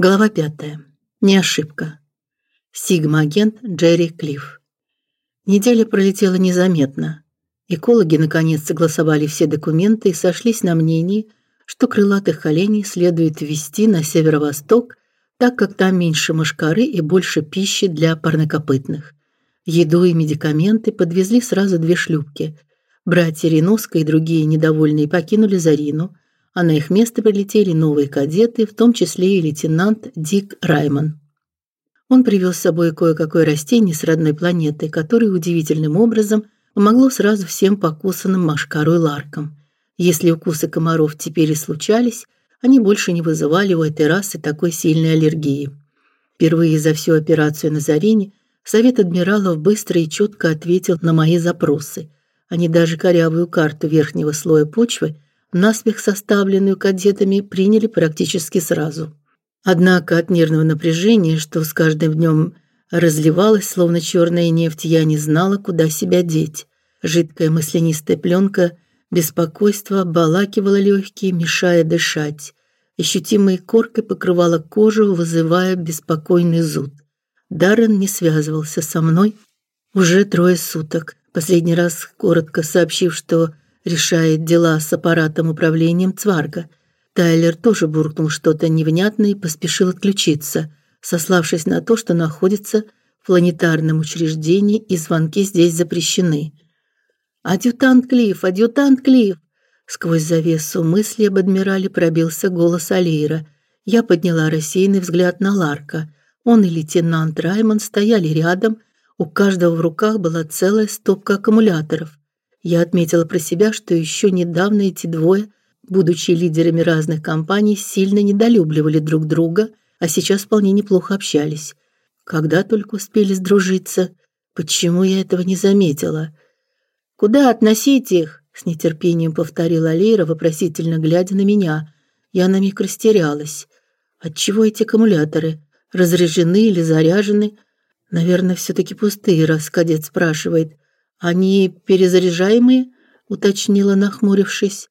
Глава пятая. Не ошибка. Сигма-агент Джерри Клифф. Неделя пролетела незаметно. Экологи наконец согласовали все документы и сошлись на мнении, что крылатых оленей следует ввести на северо-восток, так как там меньше мошкары и больше пищи для парнокопытных. Еду и медикаменты подвезли сразу две шлюпки. Братья Реноска и другие недовольные покинули Зарину – а на их место прилетели новые кадеты, в том числе и лейтенант Дик Райман. Он привез с собой кое-какое растение с родной планеты, которое удивительным образом помогло сразу всем покусанным машкарой ларкам. Если укусы комаров теперь и случались, они больше не вызывали у этой расы такой сильной аллергии. Впервые за всю операцию на Зарине Совет адмиралов быстро и четко ответил на мои запросы. Они даже корявую карту верхнего слоя почвы наспех составленную кадетами, приняли практически сразу. Однако от нервного напряжения, что с каждым днем разливалось, словно черная нефть, я не знала, куда себя деть. Жидкая маслянистая пленка беспокойства обволакивала легкие, мешая дышать. Ощутимой коркой покрывала кожу, вызывая беспокойный зуд. Даррен не связывался со мной уже трое суток. Последний раз коротко сообщив, что решает дела с аппаратом управлением Цварга. Тайлер тоже буркнул что-то невнятное и поспешил отключиться, сославшись на то, что находится в планетарном учреждении и звонки здесь запрещены. «Адъютант Клифф! Адъютант Клифф!» Сквозь завесу мысли об адмирале пробился голос Алейра. Я подняла рассеянный взгляд на Ларка. Он и лейтенант Раймонд стояли рядом, у каждого в руках была целая стопка аккумуляторов. Я отметила про себя, что еще недавно эти двое, будучи лидерами разных компаний, сильно недолюбливали друг друга, а сейчас вполне неплохо общались. Когда только успели сдружиться, почему я этого не заметила? Куда относить их? с нетерпением повторила Лейра, вопросительно глядя на меня. Я на миг растерялась. Отчего эти аккумуляторы разряжены или заряжены? Наверное, все таки пустые, раз кадет спрашивает. Они перезаряжаемые, уточнила, нахмурившись.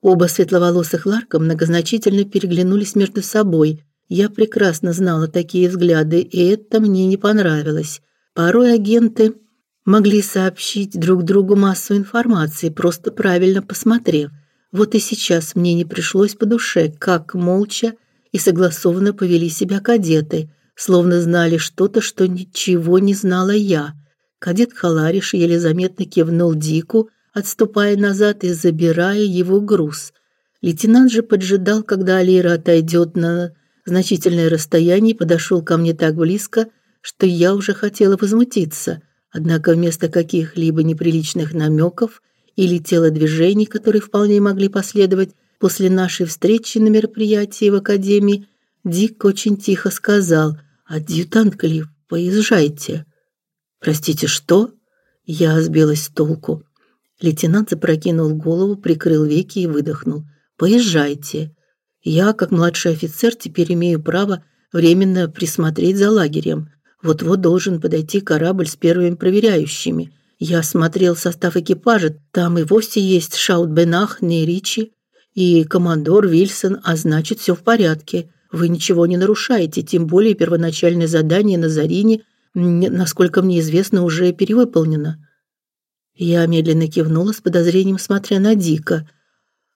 Оба светловолосых Ларка многозначительно переглянулись между собой. Я прекрасно знала такие взгляды, и это мне не понравилось. Порой агенты могли сообщить друг другу массу информации, просто правильно посмотрев. Вот и сейчас мне не пришлось по душе, как молча и согласованно повели себя кадеты, словно знали что-то, что ничего не знала я. Кадет Халариш еле заметно кивнул Дику, отступая назад и забирая его груз. Лейтенант же поджидал, когда Алира отойдет на значительное расстояние и подошел ко мне так близко, что я уже хотела возмутиться. Однако вместо каких-либо неприличных намеков или телодвижений, которые вполне могли последовать после нашей встречи на мероприятии в академии, Дик очень тихо сказал: "Адъютант Клифф, поезжайте". Простите, что? Я сбилась с толку. Лейтенант запрокинул голову, прикрыл веки и выдохнул. Поезжайте. Я, как младший офицер, теперь имею право временно присмотреть за лагерем. Вот-вот должен подойти корабль с первыми проверяющими. Я смотрел состав экипажа, там и вовсе есть Шаутбенах, Неричи и командор Вильсон, а значит, все в порядке. Вы ничего не нарушаете, тем более первоначальное задание на Зарине насколько мне известно, уже перевыполнено. Я медленно кивнула с подозрением, смотря на Дика.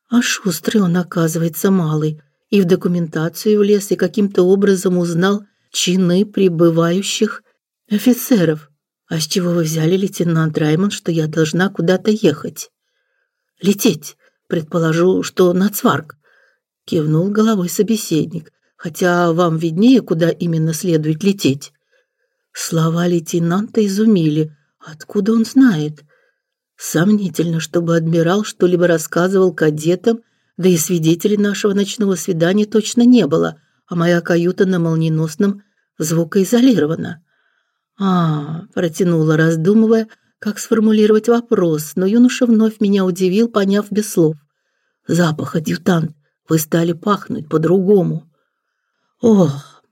А шустрый он, оказывается, малый. И в документацию влез, и каким-то образом узнал чины прибывающих офицеров. А с чего вы взяли, лейтенант Раймон, что я должна куда-то ехать? Лететь. Предположу, что на Цварк. Кивнул головой собеседник. Хотя вам виднее, куда именно следует лететь. Слова лейтенанта изумили. Откуда он знает? Сомнительно, чтобы адмирал что-либо рассказывал кадетам, да и свидетелей нашего ночного свидания точно не было, а моя каюта на молниеносном звукоизолирована. А, протянула, раздумывая, как сформулировать вопрос, но юноша вновь меня удивил, поняв без слов. Запах, адъютант, вы стали пахнуть по-другому. Ох,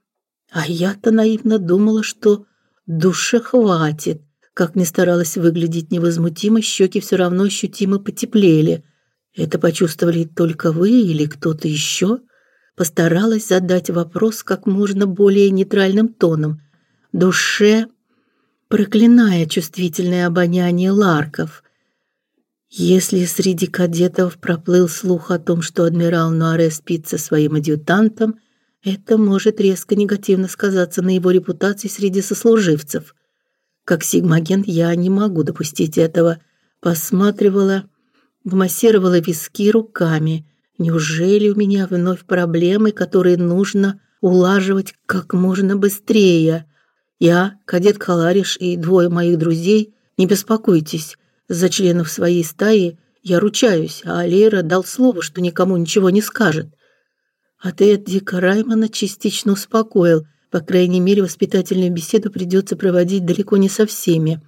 а я-то наивно думала, что Душе хватит. Как ни старалась выглядеть невозмутимо, щеки все равно ощутимо потеплели. Это почувствовали только вы или кто-то еще? постаралась задать вопрос как можно более нейтральным тоном, душе проклиная чувствительное обоняние Ларков. Если среди кадетов проплыл слух о том, что адмирал Нуаре спит со своим адъютантом, это может резко негативно сказаться на его репутации среди сослуживцев. Как сигмагент я не могу допустить этого. Посматривала, массировала виски руками. Неужели у меня вновь проблемы, которые нужно улаживать как можно быстрее? Я, кадет Халариш и двое моих друзей, не беспокойтесь, за членов своей стаи я ручаюсь, а Алейра дал слово, что никому ничего не скажет. Ответ Дика Раймана частично успокоил. По крайней мере, воспитательную беседу придется проводить далеко не со всеми.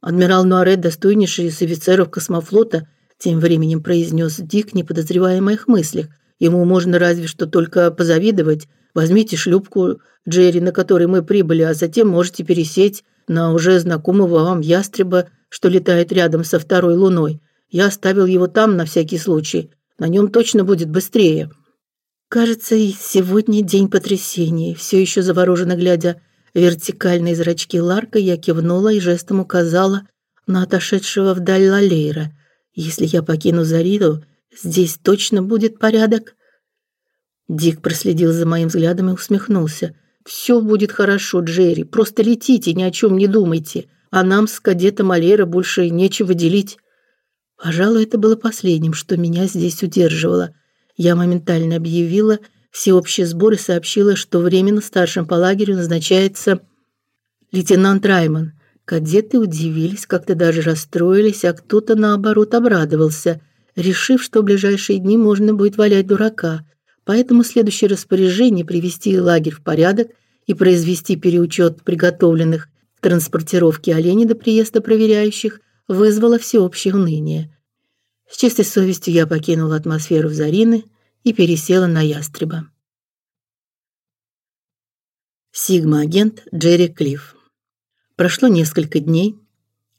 Адмирал Нуаре, достойнейший из офицеров космофлота, тем временем произнес Дик, не подозревая о моих мыслях. Ему можно разве что только позавидовать. Возьмите шлюпку Джерри, на которой мы прибыли, а затем можете пересесть на уже знакомого вам ястреба, что летает рядом со второй луной. Я оставил его там на всякий случай. На нем точно будет быстрее. Кажется, и сегодня день потрясения. Все еще завороженно глядя в вертикальные зрачки Ларка, я кивнула и жестом указала на отошедшего вдаль Лалейра. Если я покину Зариту, здесь точно будет порядок. Дик проследил за моим взглядом и усмехнулся. Все будет хорошо, Джерри. Просто летите, ни о чем не думайте. А нам с кадетом Алера больше нечего делить. Пожалуй, это было последним, что меня здесь удерживало. Я моментально объявила всеобщий сбор и сообщила, что временно старшим по лагерю назначается лейтенант Райман. Кадеты удивились, как-то даже расстроились, а кто-то наоборот обрадовался, решив, что в ближайшие дни можно будет валять дурака. Поэтому следующее распоряжение привести лагерь в порядок и произвести переучет приготовленных к транспортировке оленей до приезда проверяющих вызвало всеобщее уныние. С чистой совестью я покинула атмосферу Зарины и пересела на ястреба. Сигма-агент Джерри Клифф. Прошло несколько дней.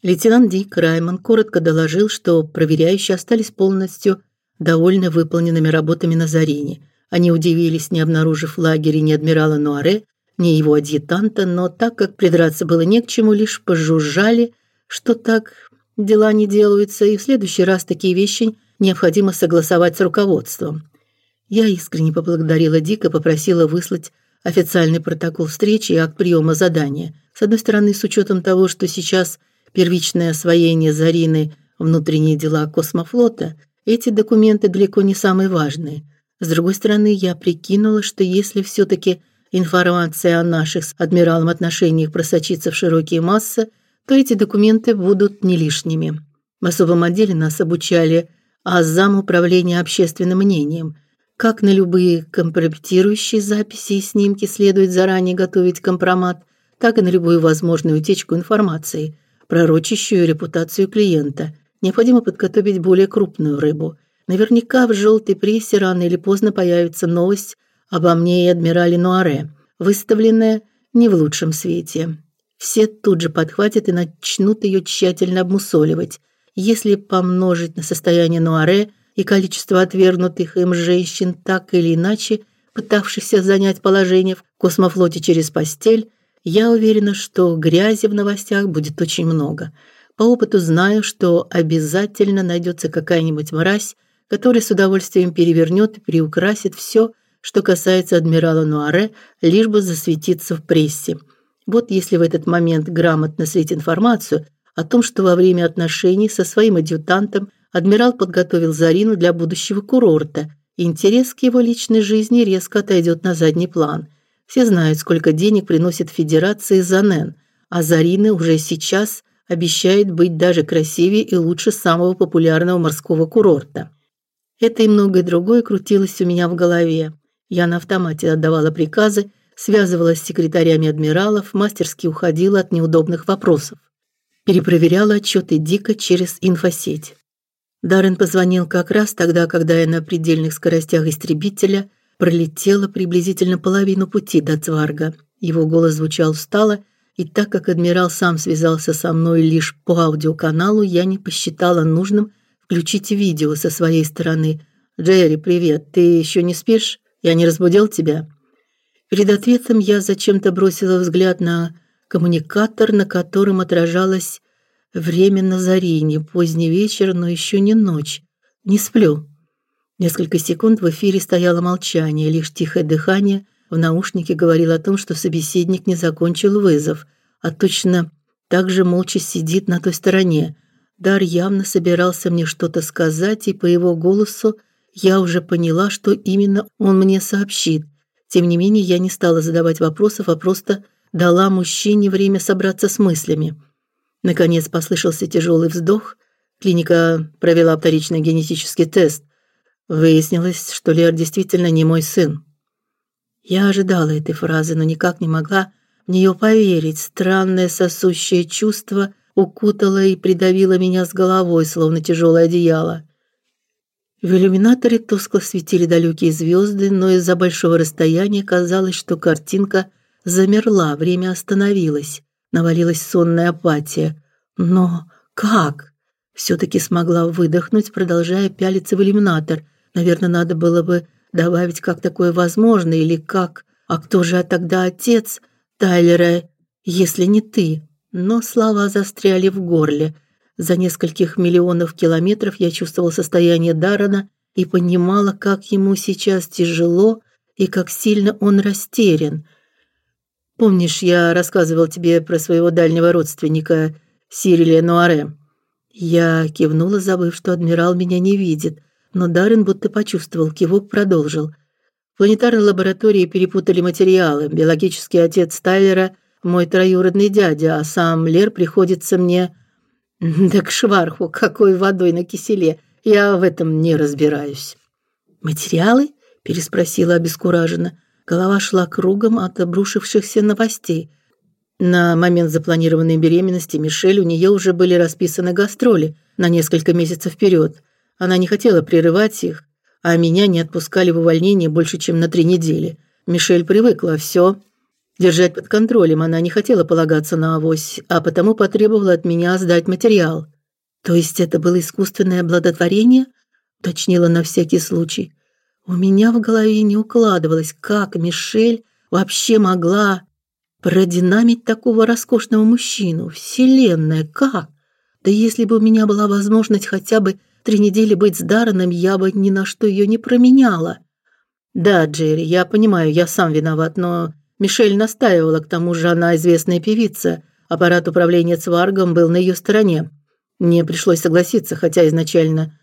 Лейтенант Дик Райман коротко доложил, что проверяющие остались полностью довольны выполненными работами на Зарине. Они удивились, не обнаружив в лагере ни адмирала Нуаре, ни его адъютанта, но так как придраться было не к чему, лишь пожужжали, что так дела не делаются, и в следующий раз такие вещи необходимо согласовать с руководством. Я искренне поблагодарила Дика, попросила выслать официальный протокол встречи и акт приема задания. С одной стороны, с учетом того, что сейчас первичное освоение Зарины внутренние дела космофлота, эти документы далеко не самые важные. С другой стороны, я прикинула, что если все таки информация о наших с адмиралом отношениях просочится в широкие массы, то эти документы будут не лишними. В особом отделе нас обучали азам управления общественным мнением. Как на любые компрометирующие записи и снимки следует заранее готовить компромат, так и на любую возможную утечку информации, пророчащую репутацию клиента. Необходимо подготовить более крупную рыбу. Наверняка в желтой прессе рано или поздно появится новость обо мне и адмирале Нуаре, выставленная не в лучшем свете все тут же подхватят и начнут ее тщательно обмусоливать. Если помножить на состояние Нуаре и количество отвергнутых им женщин так или иначе пытавшихся занять положение в космофлоте через постель, я уверена, что грязи в новостях будет очень много. По опыту знаю, что обязательно найдется какая-нибудь мразь, которая с удовольствием перевернет и приукрасит все, что касается адмирала Нуаре, лишь бы засветиться в прессе. Вот если в этот момент грамотно слить информацию о том, что во время отношений со своим адъютантом адмирал подготовил Зарину для будущего курорта, интерес к его личной жизни резко отойдет на задний план. Все знают, сколько денег приносит Федерации Занен, а Зарина уже сейчас обещает быть даже красивее и лучше самого популярного морского курорта. Это и многое другое крутилось у меня в голове. Я на автомате отдавала приказы, связывалась с секретарями адмиралов, мастерски уходила от неудобных вопросов. Перепроверяла отчеты Дика через инфосеть. Даррен позвонил как раз тогда, когда я на предельных скоростях истребителя пролетела приблизительно половину пути до Цварга. Его голос звучал устало, и так как адмирал сам связался со мной лишь по аудиоканалу, я не посчитала нужным включить видео со своей стороны. «Джерри, привет, ты еще не спишь?» Я не разбудил тебя?» Перед ответом я зачем-то бросила взгляд на коммуникатор, на котором отражалось время на заре, не поздний вечер, но еще не ночь. Не сплю. Несколько секунд в эфире стояло молчание, лишь тихое дыхание в наушнике говорило о том, что собеседник не закончил вызов, а точно так же молча сидит на той стороне. Дар явно собирался мне что-то сказать, и по его голосу я уже поняла, что именно он мне сообщит. Тем не менее, я не стала задавать вопросов, а просто дала мужчине время собраться с мыслями. Наконец послышался тяжелый вздох. Клиника провела вторичный генетический тест. Выяснилось, что Лер действительно не мой сын. Я ожидала этой фразы, но никак не могла в нее поверить. Странное сосущее чувство укутало и придавило меня с головой, словно тяжелое одеяло. В иллюминаторе тускло светили далекие звезды, но из-за большого расстояния казалось, что картинка замерла, время остановилось, навалилась сонная апатия. Но как? все таки смогла выдохнуть, продолжая пялиться в иллюминатор. Наверное, надо было бы добавить, как такое возможно или как А кто же тогда отец Тайлера, если не ты? Но слова застряли в горле. За нескольких миллионов километров я чувствовала состояние Дарана и понимала, как ему сейчас тяжело и как сильно он растерян. Помнишь, я рассказывал тебе про своего дальнего родственника Сириля Нуаре? Я кивнула, забыв, что адмирал меня не видит, но Даррен будто почувствовал, кивок продолжил. В планетарной лаборатории перепутали материалы. Биологический отец Тайлера мой троюродный дядя, а сам Лер приходится мне да к шварху, какой водой на киселе. Я в этом не разбираюсь. Материалы? переспросила обескураженно. Голова шла кругом от обрушившихся новостей. На момент запланированной беременности Мишель у нее уже были расписаны гастроли на несколько месяцев вперед. Она не хотела прерывать их, а меня не отпускали в увольнение больше, чем на три недели. Мишель привыкла все держать под контролем. Она не хотела полагаться на авось, а потому потребовала от меня сдать материал. То есть это было искусственное оплодотворение, уточнила на всякий случай. У меня в голове не укладывалось, как Мишель вообще могла продинамить такого роскошного мужчину. Вселенная, как? Да если бы у меня была возможность хотя бы три недели быть с Дарреном, я бы ни на что ее не променяла. Да, Джерри, я понимаю, я сам виноват, но Мишель настаивала, к тому же она известная певица. Аппарат управления Цваргом был на ее стороне. Мне пришлось согласиться, хотя изначально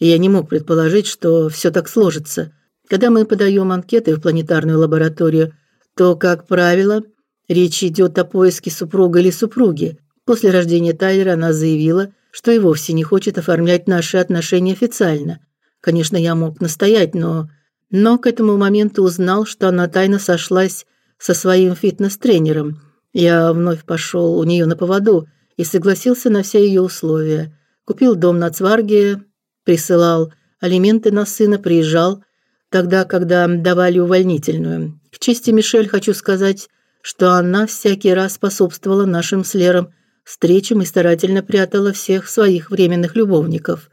я не мог предположить, что все так сложится. Когда мы подаем анкеты в планетарную лабораторию, то, как правило, речь идет о поиске супруга или супруги. После рождения Тайлера она заявила, что и вовсе не хочет оформлять наши отношения официально. Конечно, я мог настоять, но но к этому моменту узнал, что она тайно сошлась со своим фитнес-тренером. Я вновь пошел у нее на поводу и согласился на все ее условия. Купил дом на Цварге, присылал алименты на сына, приезжал тогда, когда давали увольнительную. К чести Мишель хочу сказать, что она всякий раз способствовала нашим с Лером встречам и старательно прятала всех своих временных любовников.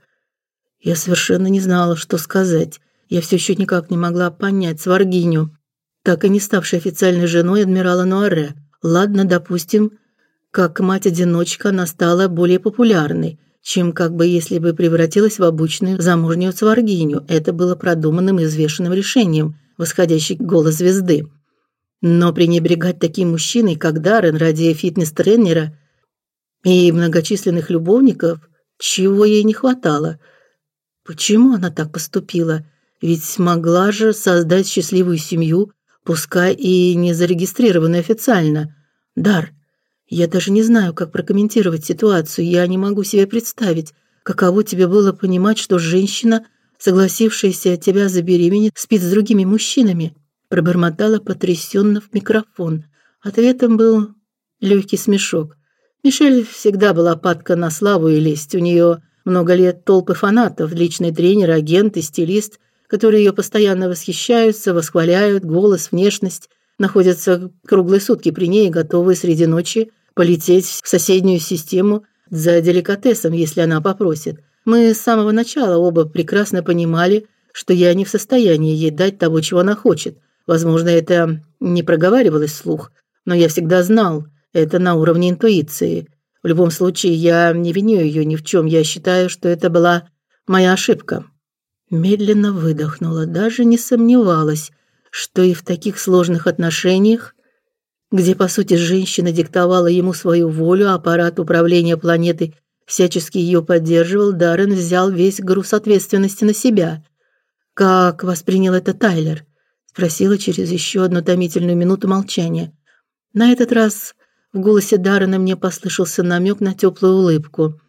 Я совершенно не знала, что сказать. Я все еще никак не могла понять Сваргиню так и не ставшей официальной женой адмирала Нуаре. Ладно, допустим, как мать-одиночка она стала более популярной, чем как бы если бы превратилась в обычную замужнюю цваргиню. Это было продуманным и взвешенным решением, восходящей к голос звезды. Но пренебрегать таким мужчиной, как Даррен, ради фитнес-тренера и многочисленных любовников, чего ей не хватало. Почему она так поступила? Ведь могла же создать счастливую семью, пускай и не зарегистрированы официально. Дар, я даже не знаю, как прокомментировать ситуацию. Я не могу себе представить, каково тебе было понимать, что женщина, согласившаяся тебя забеременеть, спит с другими мужчинами, пробормотала потрясенно в микрофон. Ответом был легкий смешок. Мишель всегда была падка на славу и лесть. У нее много лет толпы фанатов, личный тренер, агент и стилист, которые ее постоянно восхищаются, восхваляют, голос, внешность, находятся круглые сутки при ней, готовы среди ночи полететь в соседнюю систему за деликатесом, если она попросит. Мы с самого начала оба прекрасно понимали, что я не в состоянии ей дать того, чего она хочет. Возможно, это не проговаривалось вслух, но я всегда знал, это на уровне интуиции. В любом случае, я не виню ее ни в чем. Я считаю, что это была моя ошибка. Медленно выдохнула, даже не сомневалась, что и в таких сложных отношениях, где по сути женщина диктовала ему свою волю, а аппарат управления планетой всячески ее поддерживал, Даррен взял весь груз ответственности на себя. Как воспринял это Тайлер? спросила через еще одну томительную минуту молчания. На этот раз в голосе Даррена мне послышался намек на теплую улыбку.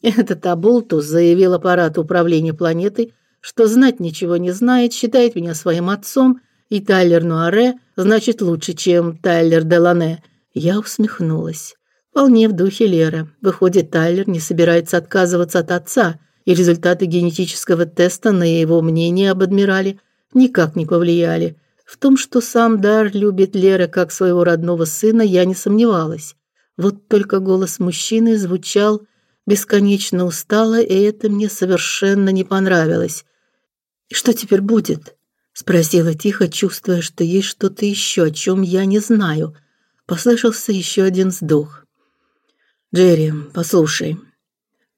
Этот Абултус заявил аппарату управления планетой, что знать ничего не знает, считает меня своим отцом, и Тайлер Нуаре значит лучше, чем Тайлер Делане. Я усмехнулась. Вполне в духе Леры. Выходит, Тайлер не собирается отказываться от отца, и результаты генетического теста на его мнение об адмирале никак не повлияли. В том, что сам Дар любит Лера как своего родного сына, я не сомневалась. Вот только голос мужчины звучал бесконечно устало, и это мне совершенно не понравилось. Что теперь будет? спросила тихо, чувствуя, что есть что-то еще, о чем я не знаю. Послышался еще один вздох. Джерри, послушай.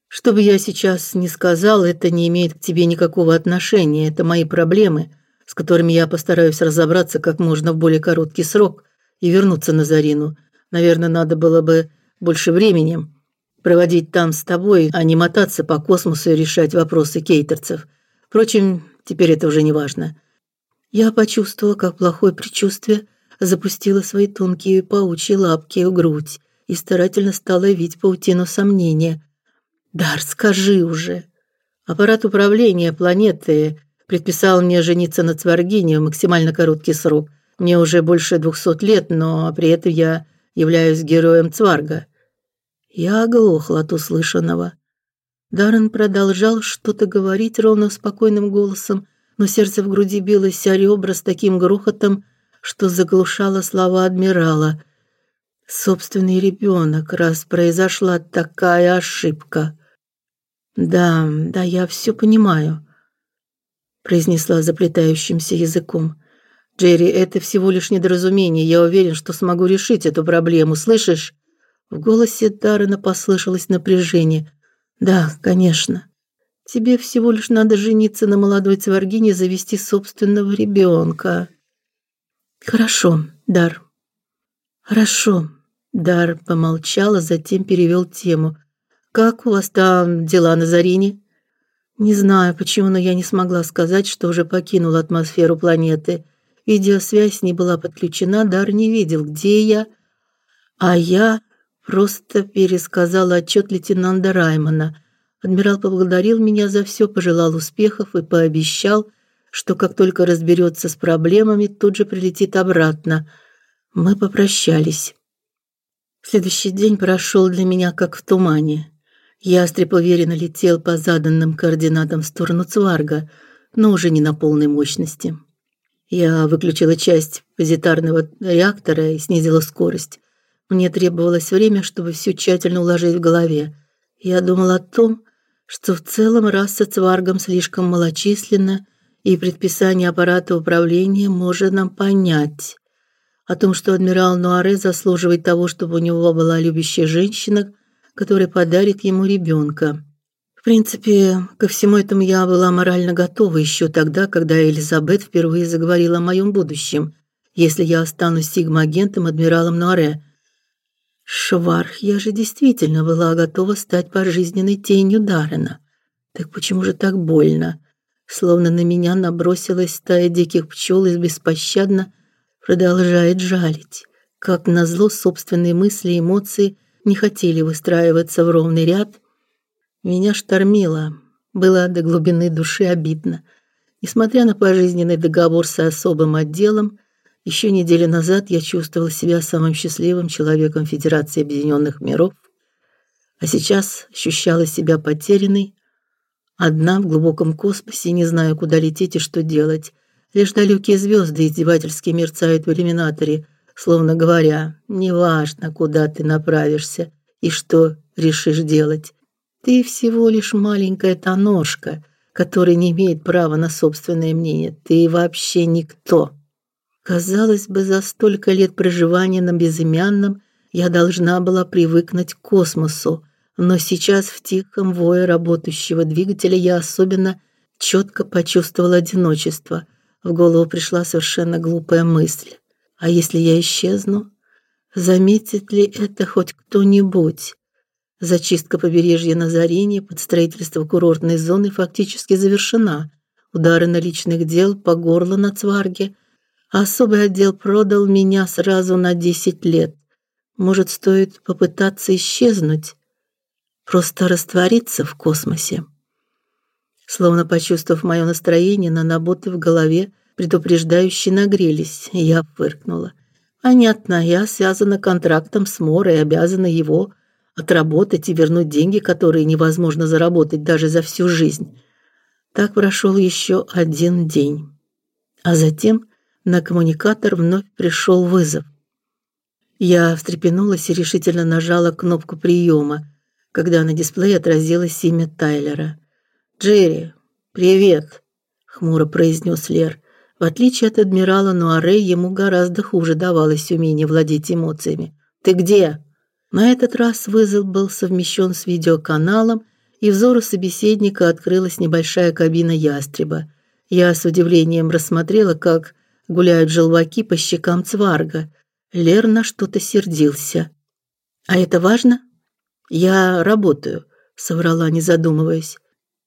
Что бы я сейчас ни сказал, это не имеет к тебе никакого отношения, это мои проблемы, с которыми я постараюсь разобраться как можно в более короткий срок и вернуться на Зарину. Наверное, надо было бы больше времени проводить там с тобой, а не мотаться по космосу и решать вопросы кейтерцев. Впрочем, теперь это уже не важно. Я почувствовала, как плохое предчувствие запустило свои тонкие паучьи лапки в грудь и старательно стала видеть паутину сомнения. «Дар, скажи уже!» Аппарат управления планеты предписал мне жениться на Цваргине в максимально короткий срок. Мне уже больше двухсот лет, но при этом я являюсь героем Цварга. Я оглохла от услышанного. Даррен продолжал что-то говорить ровно спокойным голосом, но сердце в груди билось о ребра с таким грохотом, что заглушало слова адмирала. Собственный ребенок, раз произошла такая ошибка. Да, да, я все понимаю, произнесла заплетающимся языком. Джерри, это всего лишь недоразумение. Я уверен, что смогу решить эту проблему, слышишь? В голосе Даррена послышалось напряжение. Да, конечно. Тебе всего лишь надо жениться на молодой цваргине, завести собственного ребенка. Хорошо, Дар. Хорошо. Дар помолчал, а затем перевел тему. Как у вас там дела на Зарине? Не знаю, почему, но я не смогла сказать, что уже покинула атмосферу планеты. Видеосвязь не была подключена, Дар не видел, где я, а я Просто пересказала отчет лейтенанта Раймана. Адмирал поблагодарил меня за все, пожелал успехов и пообещал, что как только разберется с проблемами, тут же прилетит обратно. Мы попрощались. Следующий день прошел для меня как в тумане. Ястреб уверенно летел по заданным координатам в сторону Цварга, но уже не на полной мощности. Я выключила часть позитарного реактора и снизила скорость. Мне требовалось время, чтобы все тщательно уложить в голове. Я думал о том, что в целом раса цваргам слишком малочисленна, и предписание аппарата управления может нам понять. О том, что адмирал Нуаре заслуживает того, чтобы у него была любящая женщина, которая подарит ему ребенка. В принципе, ко всему этому я была морально готова еще тогда, когда Элизабет впервые заговорила о моем будущем, если я останусь сигма-агентом адмиралом Нуаре – Шварх, я же действительно была готова стать пожизненной тенью Дарена. Так почему же так больно? Словно на меня набросилась стая диких пчел и беспощадно продолжает жалить. Как назло, собственные мысли и эмоции не хотели выстраиваться в ровный ряд. Меня штормило. Было до глубины души обидно. Несмотря на пожизненный договор с особым отделом, еще неделю назад я чувствовала себя самым счастливым человеком Федерации Объединенных Миров, а сейчас ощущала себя потерянной, одна в глубоком космосе, не знаю, куда лететь и что делать. Лишь далекие звезды издевательски мерцают в иллюминаторе, словно говоря: "Неважно, куда ты направишься и что решишь делать. Ты всего лишь маленькая тоножка, который не имеет права на собственное мнение. Ты вообще никто. Казалось бы, за столько лет проживания на безымянном я должна была привыкнуть к космосу, но сейчас в тихом вое работающего двигателя я особенно четко почувствовала одиночество. В голову пришла совершенно глупая мысль. А если я исчезну? Заметит ли это хоть кто-нибудь? Зачистка побережья Назарения под строительство курортной зоны фактически завершена. Удары наличных дел по горло на Цварге. Особый отдел продал меня сразу на 10 лет. Может, стоит попытаться исчезнуть? Просто раствориться в космосе? Словно почувствовав мое настроение, наноботы в голове предупреждающе нагрелись. Я фыркнула. Понятно, я связана контрактом с Морой обязана его отработать и вернуть деньги, которые невозможно заработать даже за всю жизнь. Так прошел еще один день. А затем на коммуникатор вновь пришел вызов. Я встрепенулась и решительно нажала кнопку приема, когда на дисплее отразилось имя Тайлера. "Джерри, привет", хмуро произнес Лер. В отличие от адмирала Нуаре, ему гораздо хуже давалось умение владеть эмоциями. "Ты где?" На этот раз вызов был совмещен с видеоканалом, и взору собеседника открылась небольшая кабина ястреба. Я с удивлением рассмотрела, как гуляют желваки по щекам Цварга. Лер на что-то сердился. А это важно? Я работаю, соврала, не задумываясь.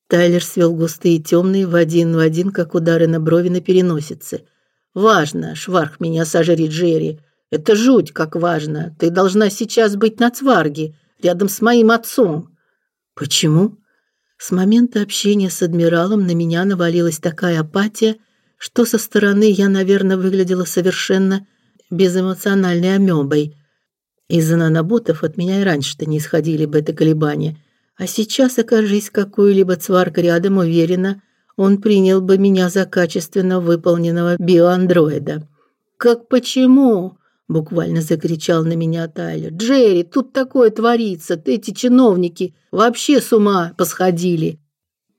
Тайлер свел густые темные в один в один, как удары на брови на переносице. Важно, шварх меня сожрет Джерри. Это жуть, как важно. Ты должна сейчас быть на Цварге, рядом с моим отцом. Почему? С момента общения с адмиралом на меня навалилась такая апатия, что со стороны я, наверное, выглядела совершенно безэмоциональной амебой. Из-за наноботов от меня и раньше-то не исходили бы это колебания. А сейчас, окажись какой-либо цварк рядом, уверенно, он принял бы меня за качественно выполненного биоандроида. «Как почему?» буквально закричал на меня Тайлер. Джерри, тут такое творится. Эти чиновники вообще с ума посходили.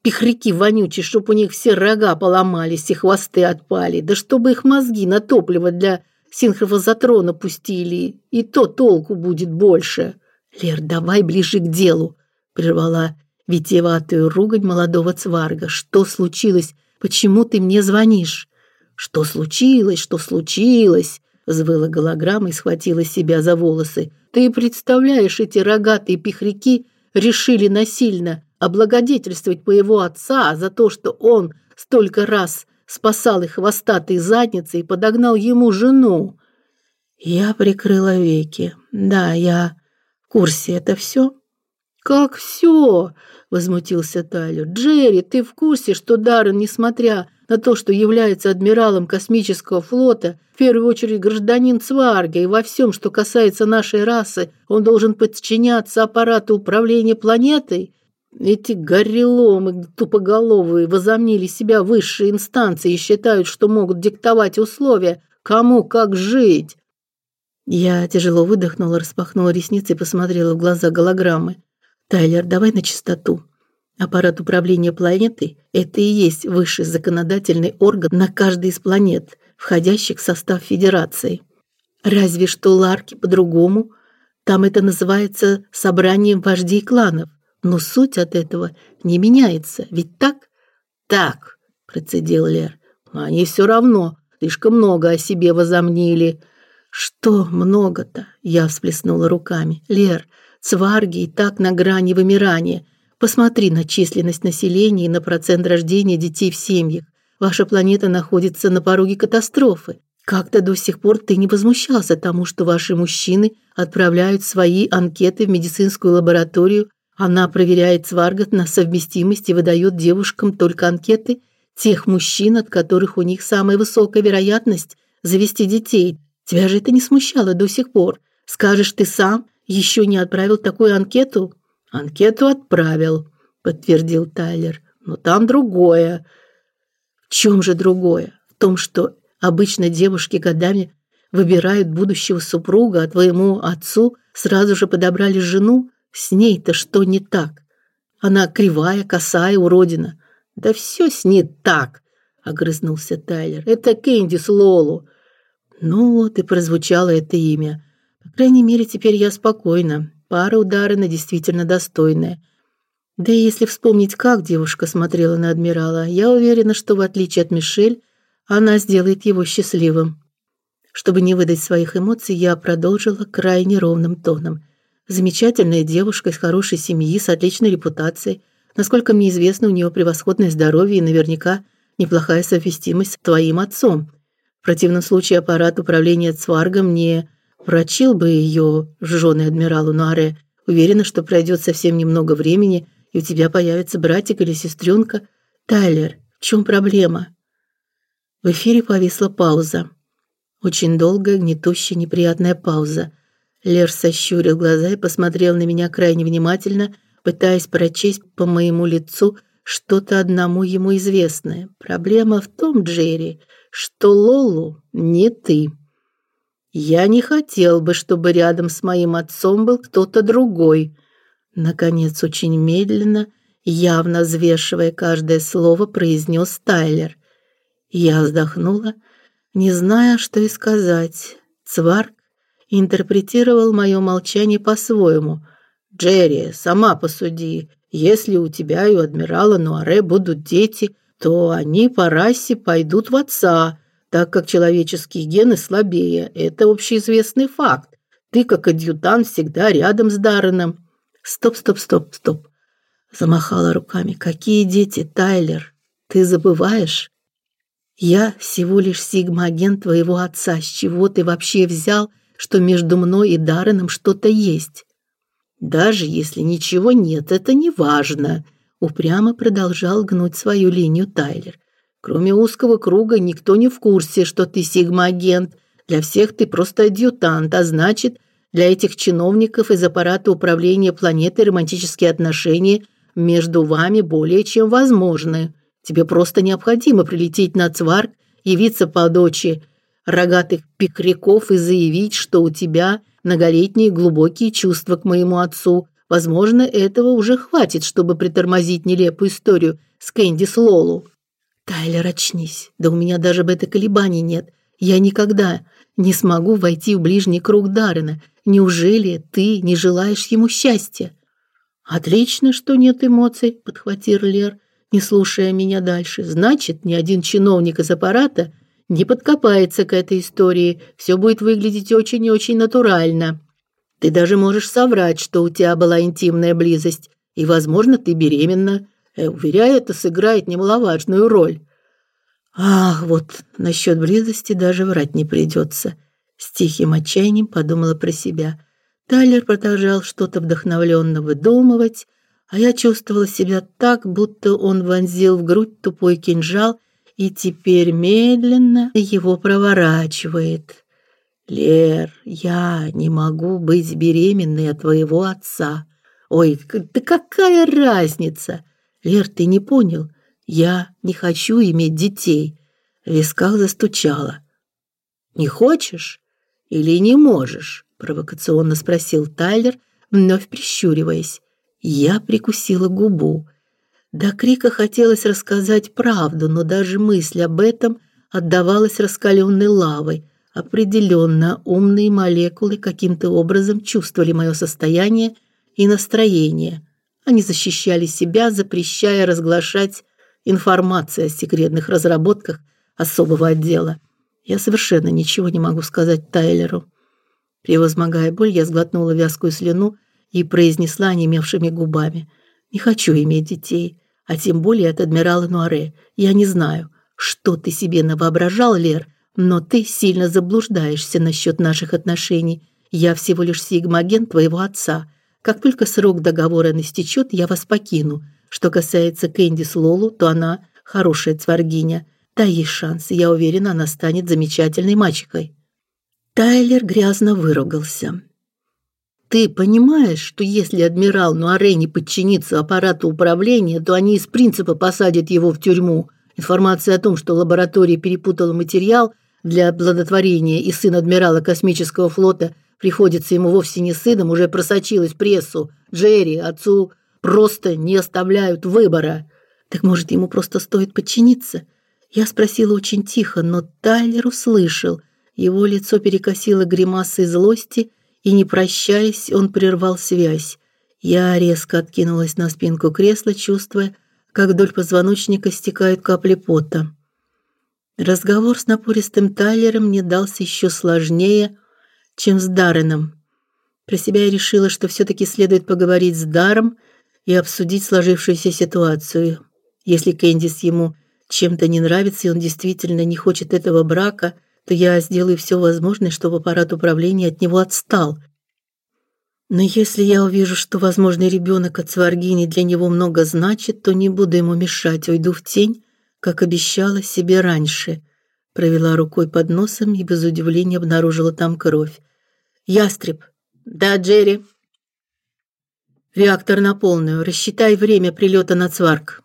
Пихряки вонючие, чтоб у них все рога поломались и хвосты отпали. Да чтобы их мозги на топливо для синхрофазотрона пустили, и то толку будет больше. Лер, давай ближе к делу, прервала витиеватую ругань молодого цварга. Что случилось? Почему ты мне звонишь? Что случилось? Что случилось? взвыла голограмма и схватила себя за волосы. Ты представляешь, эти рогатые пихряки решили насильно облагодетельствовать моего отца за то, что он столько раз спасал их хвостатой задницей и подогнал ему жену. Я прикрыла веки. Да, я в курсе, это все. Как все? возмутился Тайлер. Джерри, ты в курсе, что Даррен, несмотря на то, что является адмиралом космического флота, в первую очередь гражданин Цварга, и во всем, что касается нашей расы, он должен подчиняться аппарату управления планетой? Эти гореломы тупоголовые возомнили себя высшей инстанцией и считают, что могут диктовать условия, кому как жить. Я тяжело выдохнула, распахнула ресницы и посмотрела в глаза голограммы. Тайлер, давай на чистоту. Аппарат управления планетой это и есть высший законодательный орган на каждой из планет, входящих в состав Федерации. Разве что Ларки по-другому, там это называется собранием вождей кланов, но суть от этого не меняется. Ведь так? Так, процедил Лер. Они все равно слишком много о себе возомнили. Что много-то? Я всплеснула руками. Лер, Цварги и так на грани вымирания. Посмотри на численность населения и на процент рождения детей в семьях. Ваша планета находится на пороге катастрофы. Как-то до сих пор ты не возмущался тому, что ваши мужчины отправляют свои анкеты в медицинскую лабораторию. Она проверяет сваргат на совместимость и выдает девушкам только анкеты тех мужчин, от которых у них самая высокая вероятность завести детей. Тебя же это не смущало до сих пор. Скажешь ты сам, еще не отправил такую анкету? Анкету отправил, подтвердил Тайлер. Но там другое. В чем же другое? В том, что обычно девушки годами выбирают будущего супруга, а твоему отцу сразу же подобрали жену. С ней-то что не так? Она кривая, косая, уродина. Да все с ней так, огрызнулся Тайлер. Это Кэндис Лолу. Ну вот и прозвучало это имя. По крайней мере, теперь я спокойна. Пара ударена действительно достойная. Да и если вспомнить, как девушка смотрела на адмирала, я уверена, что в отличие от Мишель, она сделает его счастливым. Чтобы не выдать своих эмоций, я продолжила крайне ровным тоном. Замечательная девушка из хорошей семьи, с отличной репутацией. Насколько мне известно, у нее превосходное здоровье и наверняка неплохая совместимость с твоим отцом. В противном случае аппарат управления Цваргом не вручил бы ее в жены адмиралу Наре. Уверена, что пройдет совсем немного времени, и у тебя появится братик или сестренка. Тайлер, в чем проблема? В эфире повисла пауза. Очень долгая, гнетущая, неприятная пауза. Лер сощурил глаза и посмотрел на меня крайне внимательно, пытаясь прочесть по моему лицу что-то одному ему известное. Проблема в том, Джерри, что Лолу не ты. Я не хотел бы, чтобы рядом с моим отцом был кто-то другой. Наконец, очень медленно, явно взвешивая каждое слово, произнес Тайлер. Я вздохнула, не зная, что и сказать. Цварк интерпретировал мое молчание по-своему. Джерри, сама посуди. Если у тебя и у адмирала Нуаре будут дети, то они по расе пойдут в отца, так как человеческие гены слабее. Это общеизвестный факт. Ты, как адъютант, всегда рядом с Дарреном. Стоп, стоп, стоп, стоп. Замахала руками. Какие дети, Тайлер? Ты забываешь? Я всего лишь сигма-агент твоего отца. С чего ты вообще взял, что между мной и Дарреном что-то есть? Даже если ничего нет, это не важно, упрямо продолжал гнуть свою линию Тайлер. Кроме узкого круга никто не в курсе, что ты сигма-агент. Для всех ты просто адъютант, а значит, для этих чиновников из аппарата управления планетой романтические отношения между вами более чем возможны. Тебе просто необходимо прилететь на Цварк, явиться по дочи рогатых пикряков и заявить, что у тебя многолетние глубокие чувства к моему отцу. Возможно, этого уже хватит, чтобы притормозить нелепую историю с Кэнди Слолу. Тайлер, очнись. Да у меня даже бета-колебаний нет. Я никогда не смогу войти в ближний круг Дарена. Неужели ты не желаешь ему счастья? Отлично, что нет эмоций, подхватил Лер не слушая меня дальше. Значит, ни один чиновник из аппарата не подкопается к этой истории. Все будет выглядеть очень и очень натурально. Ты даже можешь соврать, что у тебя была интимная близость, и, возможно, ты беременна. Я уверяю, это сыграет немаловажную роль. Ах, вот насчет близости даже врать не придется. С тихим отчаянием подумала про себя. Тайлер продолжал что-то вдохновленно выдумывать, а я чувствовала себя так, будто он вонзил в грудь тупой кинжал и теперь медленно его проворачивает. Лер, я не могу быть беременной от твоего отца. Ой, да какая разница? Лер, ты не понял? Я не хочу иметь детей. В висках застучало. Не хочешь или не можешь? провокационно спросил Тайлер, вновь прищуриваясь. Я прикусила губу. До крика хотелось рассказать правду, но даже мысль об этом отдавалась раскаленной лавой. Определенно, умные молекулы каким-то образом чувствовали мое состояние и настроение. Они защищали себя, запрещая разглашать информацию о секретных разработках особого отдела. Я совершенно ничего не могу сказать Тайлеру. Превозмогая боль, я сглотнула вязкую слюну и произнесла немевшими губами: "Не хочу иметь детей, а тем более от адмирала Нуаре. Я не знаю, что ты себе навоображал, Лер, но ты сильно заблуждаешься насчет наших отношений. Я всего лишь сигма-агент твоего отца. Как только срок договора истечет, я вас покину. Что касается Кэндис Лолу, то она хорошая цваргиня. Дай ей шанс, я уверена, она станет замечательной мачехой. Тайлер грязно выругался. Ты понимаешь, что если адмирал Нуаре не подчинится аппарату управления, то они из принципа посадят его в тюрьму. Информация о том, что лаборатория перепутала материал для оплодотворения, и сын адмирала космического флота приходится ему вовсе не сыном, уже просочилась в прессу. Джерри, отцу просто не оставляют выбора. Так может, ему просто стоит подчиниться? Я спросила очень тихо, но Тайлер услышал. Его лицо перекосило гримасой злости, и не прощаясь, он прервал связь. Я резко откинулась на спинку кресла, чувствуя, как вдоль позвоночника стекают капли пота. Разговор с напористым Тайлером мне дался еще сложнее, чем с Дарреном. Про себя я решила, что все таки следует поговорить с Даром и обсудить сложившуюся ситуацию. Если Кэндис ему чем-то не нравится, и он действительно не хочет этого брака, то я сделаю все возможное, чтобы аппарат управления от него отстал. Но если я увижу, что возможный ребенок от Сваргини для него много значит, то не буду ему мешать, уйду в тень, как обещала себе раньше. Провела рукой под носом и без удивления обнаружила там кровь. Ястреб. Да, Джерри. Реактор на полную. Рассчитай время прилета на Цварк.